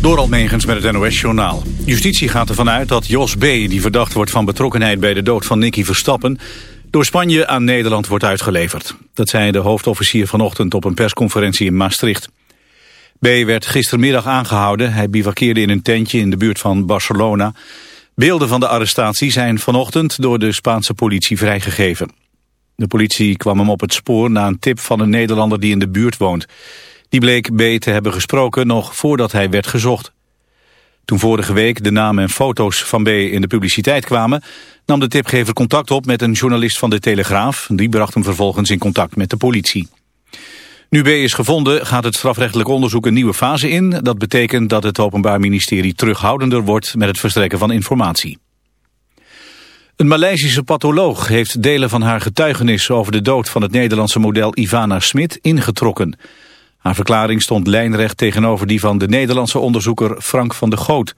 Door Almegens met het NOS-journaal. Justitie gaat ervan uit dat Jos B., die verdacht wordt van betrokkenheid bij de dood van Nicky Verstappen, door Spanje aan Nederland wordt uitgeleverd. Dat zei de hoofdofficier vanochtend op een persconferentie in Maastricht. B. werd gistermiddag aangehouden. Hij bivakkeerde in een tentje in de buurt van Barcelona. Beelden van de arrestatie zijn vanochtend door de Spaanse politie vrijgegeven. De politie kwam hem op het spoor na een tip van een Nederlander die in de buurt woont. Die bleek B te hebben gesproken nog voordat hij werd gezocht. Toen vorige week de namen en foto's van B in de publiciteit kwamen... nam de tipgever contact op met een journalist van de Telegraaf. Die bracht hem vervolgens in contact met de politie. Nu B is gevonden gaat het strafrechtelijk onderzoek een nieuwe fase in. Dat betekent dat het Openbaar Ministerie terughoudender wordt met het verstrekken van informatie. Een Maleisische patholoog heeft delen van haar getuigenis over de dood van het Nederlandse model Ivana Smit ingetrokken. Haar verklaring stond lijnrecht tegenover die van de Nederlandse onderzoeker Frank van de Goot.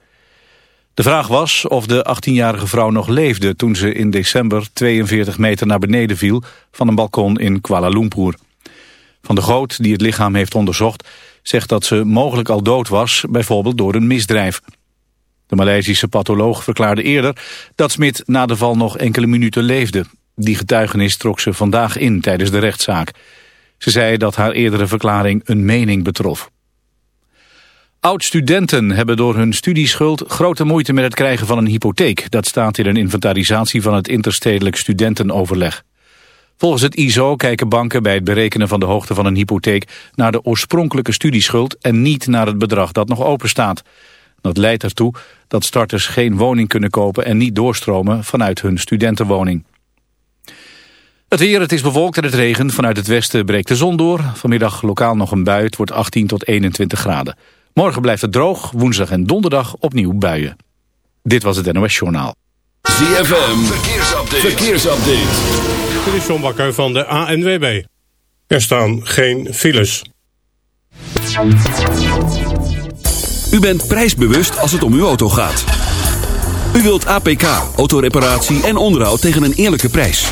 De vraag was of de 18-jarige vrouw nog leefde toen ze in december 42 meter naar beneden viel van een balkon in Kuala Lumpur. Van de Goot, die het lichaam heeft onderzocht, zegt dat ze mogelijk al dood was, bijvoorbeeld door een misdrijf. De Maleisische patholoog verklaarde eerder dat Smit na de val nog enkele minuten leefde. Die getuigenis trok ze vandaag in tijdens de rechtszaak. Ze zei dat haar eerdere verklaring een mening betrof. Oud-studenten hebben door hun studieschuld grote moeite met het krijgen van een hypotheek. Dat staat in een inventarisatie van het interstedelijk studentenoverleg. Volgens het ISO kijken banken bij het berekenen van de hoogte van een hypotheek naar de oorspronkelijke studieschuld en niet naar het bedrag dat nog open staat. Dat leidt ertoe dat starters geen woning kunnen kopen en niet doorstromen vanuit hun studentenwoning. Het weer, het is bewolkt en het regen. Vanuit het westen breekt de zon door. Vanmiddag lokaal nog een bui. Het wordt 18 tot 21 graden. Morgen blijft het droog. Woensdag en donderdag opnieuw buien. Dit was het NOS Journaal. ZFM, verkeersupdate. verkeersupdate. Dit is John Bakker van de ANWB. Er staan geen files. U bent prijsbewust als het om uw auto gaat. U wilt APK, autoreparatie en onderhoud tegen een eerlijke prijs.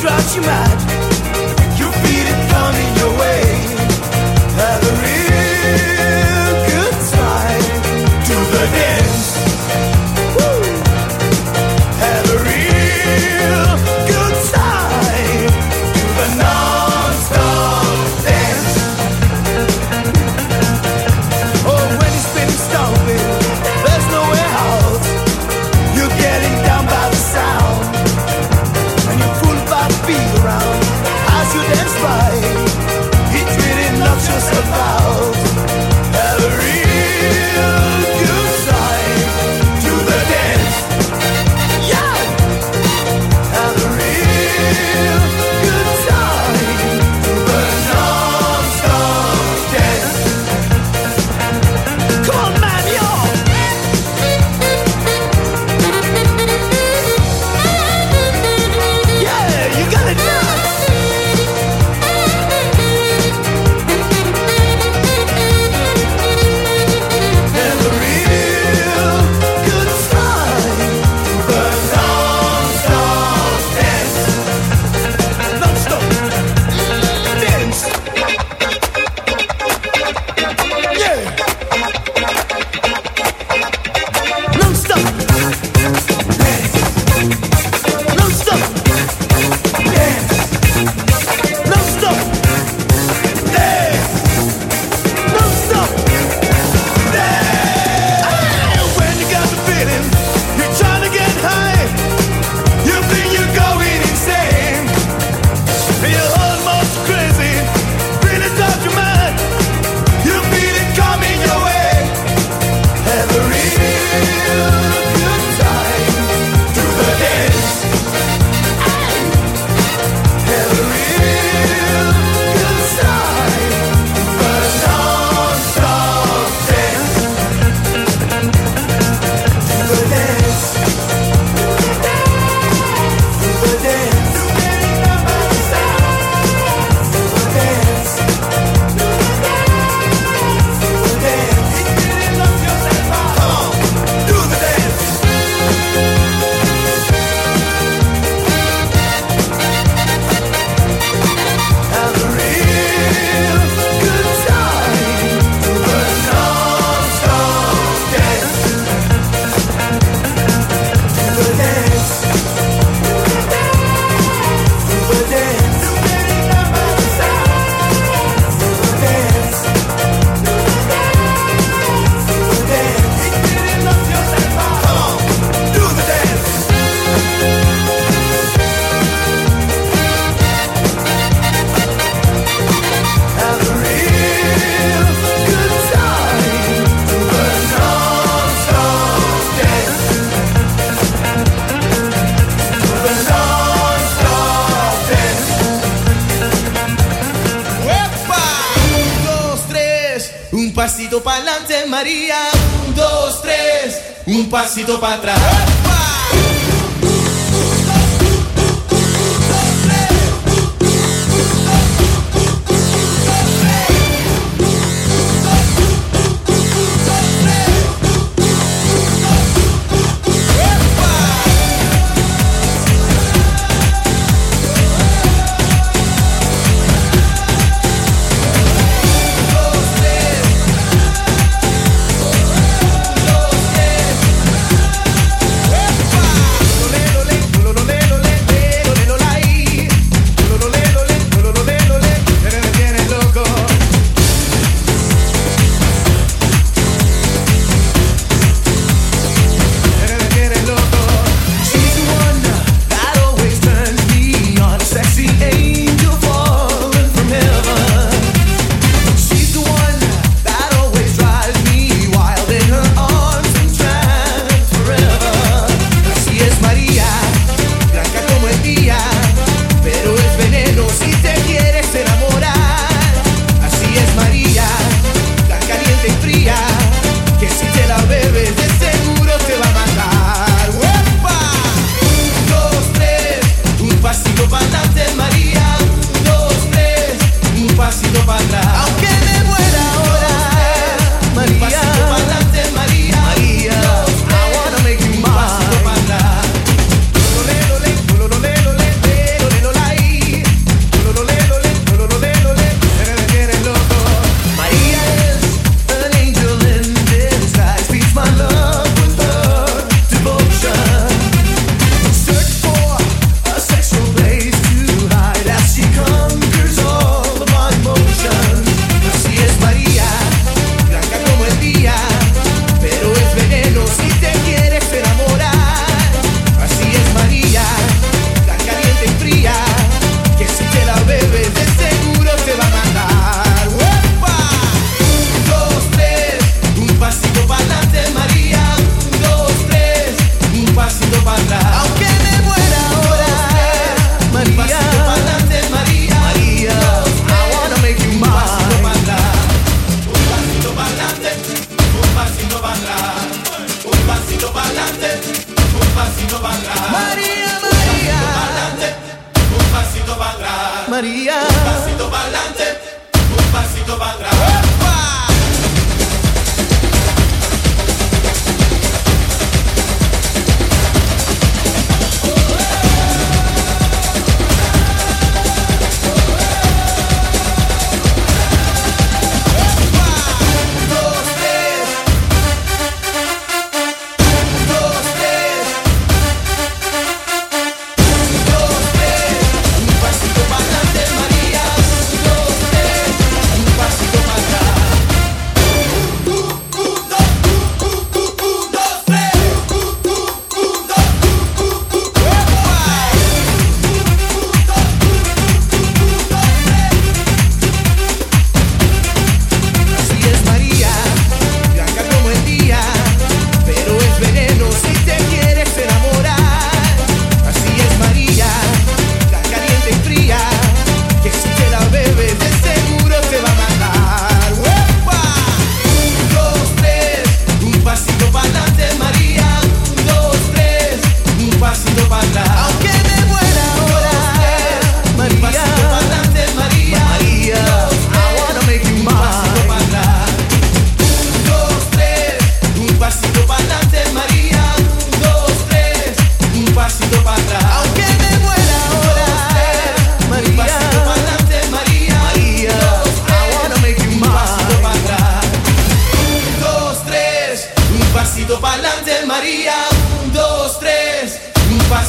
Drives you mad. You feel it coming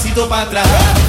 pasito para atrás.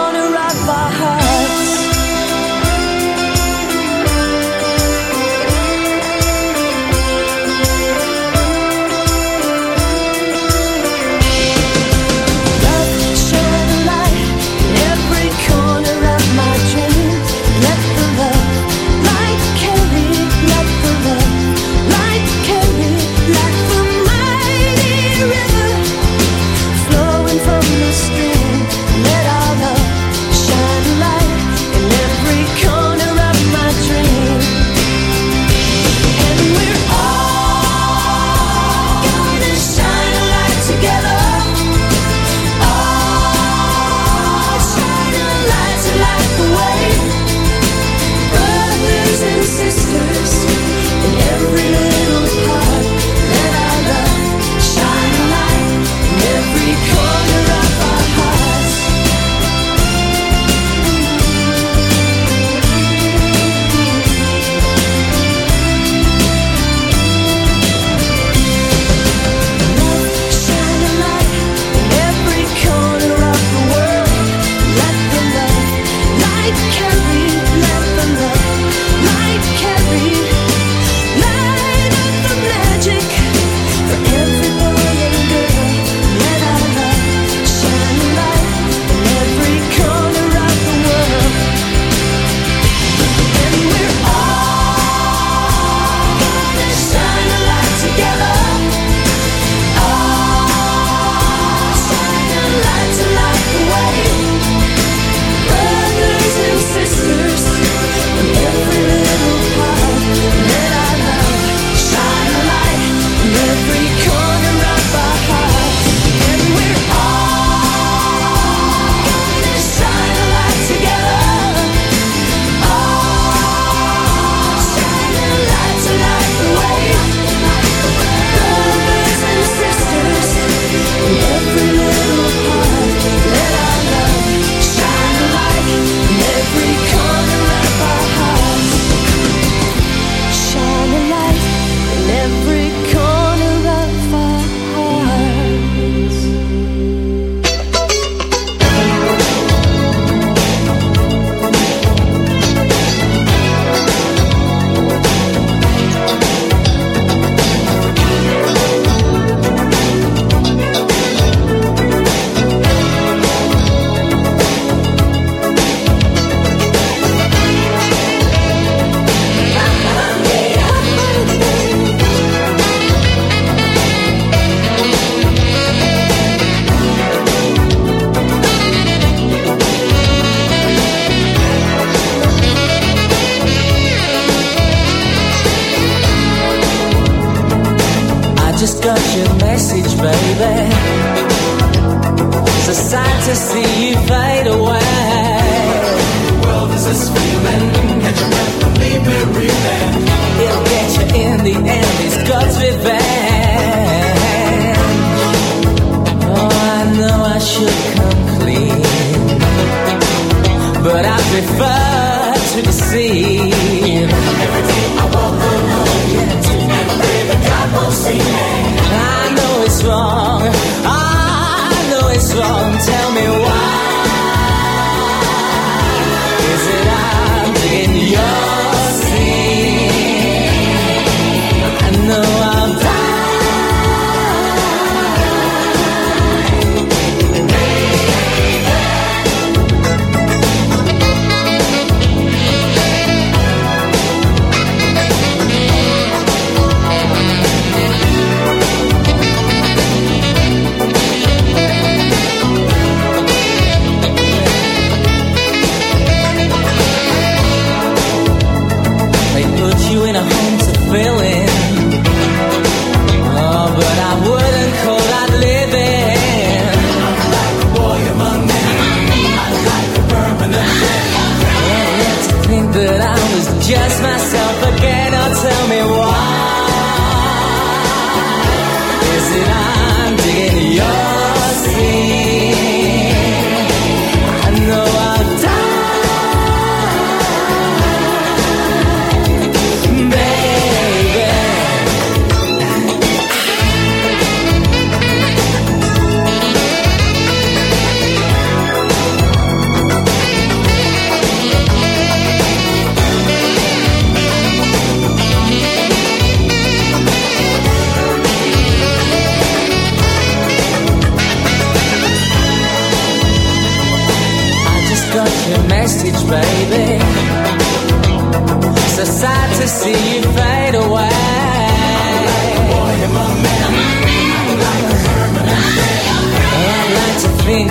to deceive. Every day I walk alone, God won't see me. I know it's wrong. I know it's wrong. Tell me why.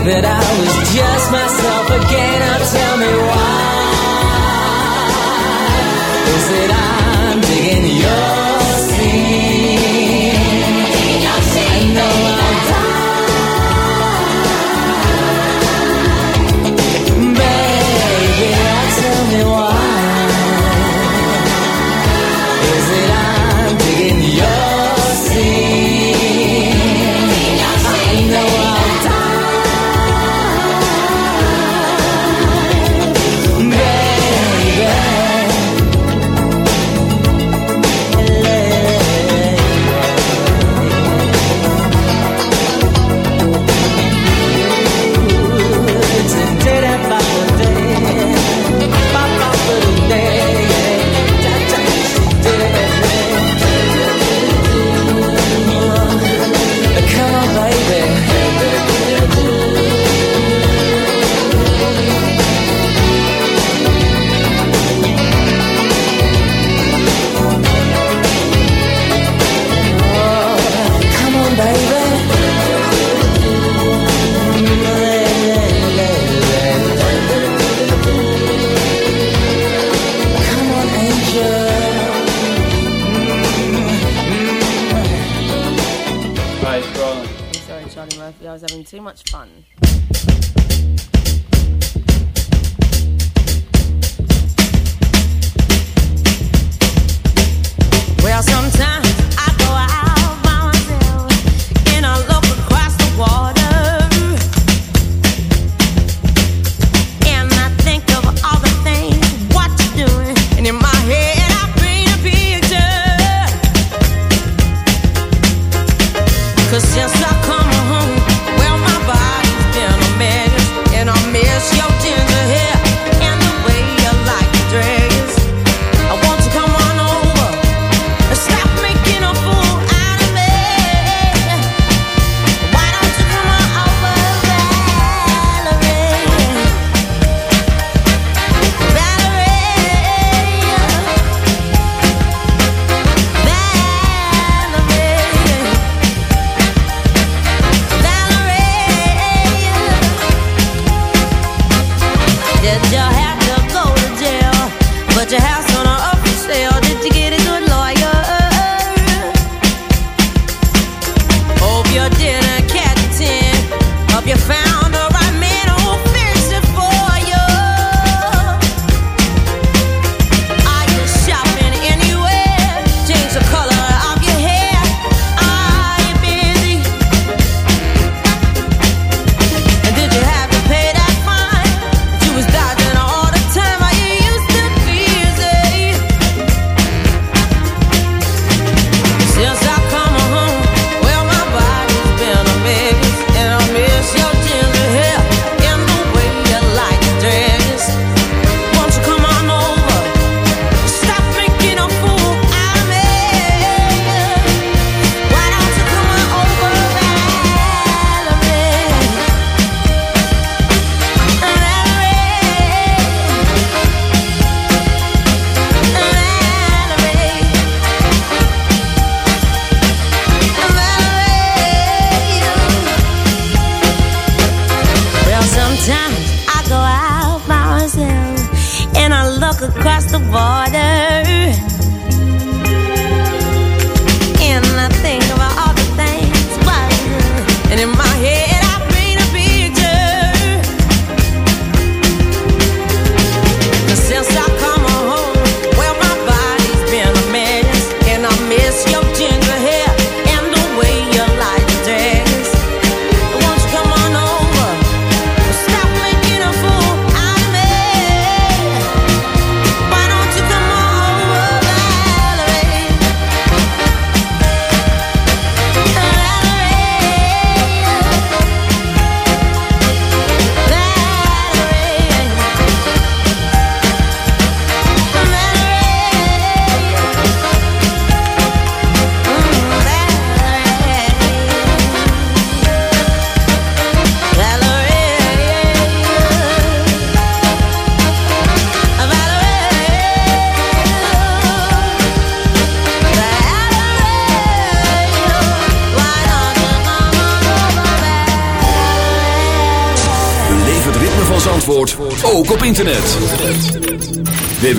that I was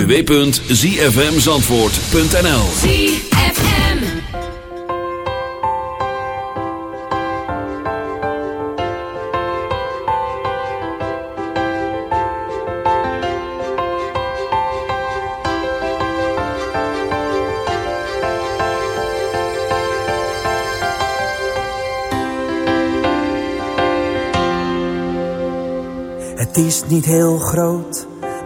www.zfmzandvoort.nl Het is niet heel groot,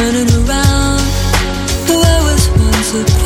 turning around who I was once upon.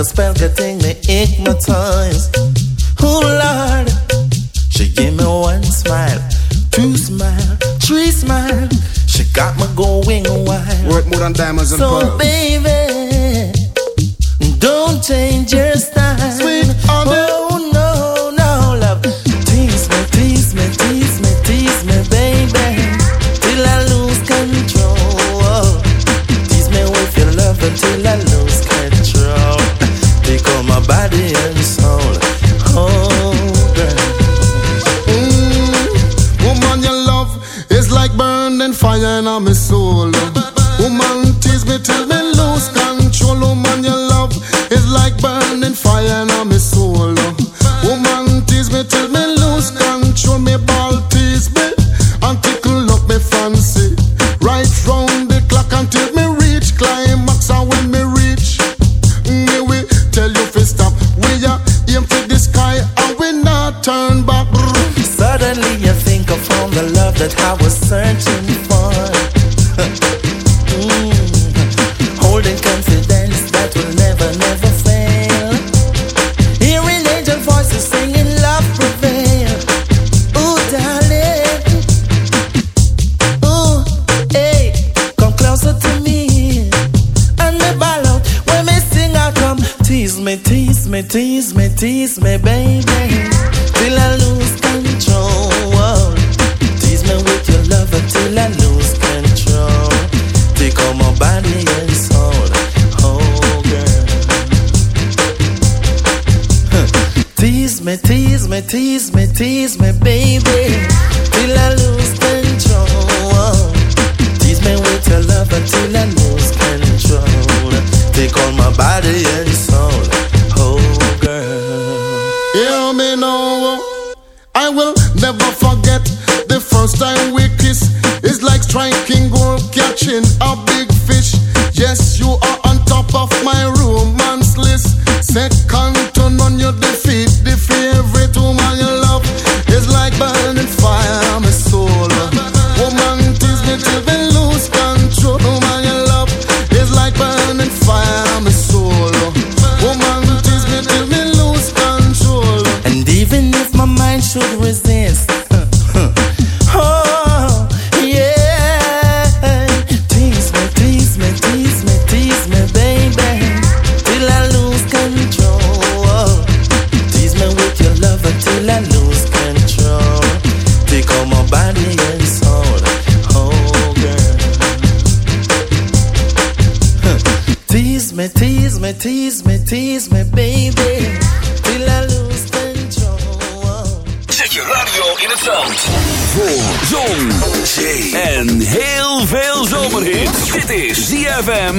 a spell getting me hypnotized. Oh Lord, she gave me one smile, two smile, three smile. She got me going wild. Worth more than diamonds and so pearls.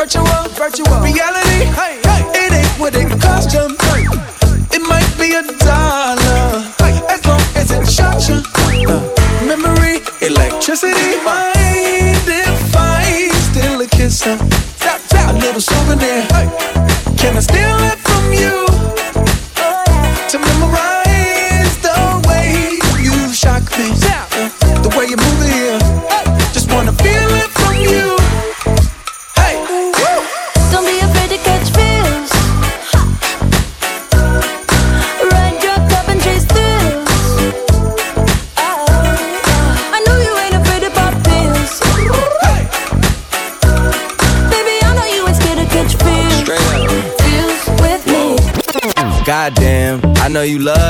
virtual, virtual reality. Hey, hey. It ain't what it cost you. Know you love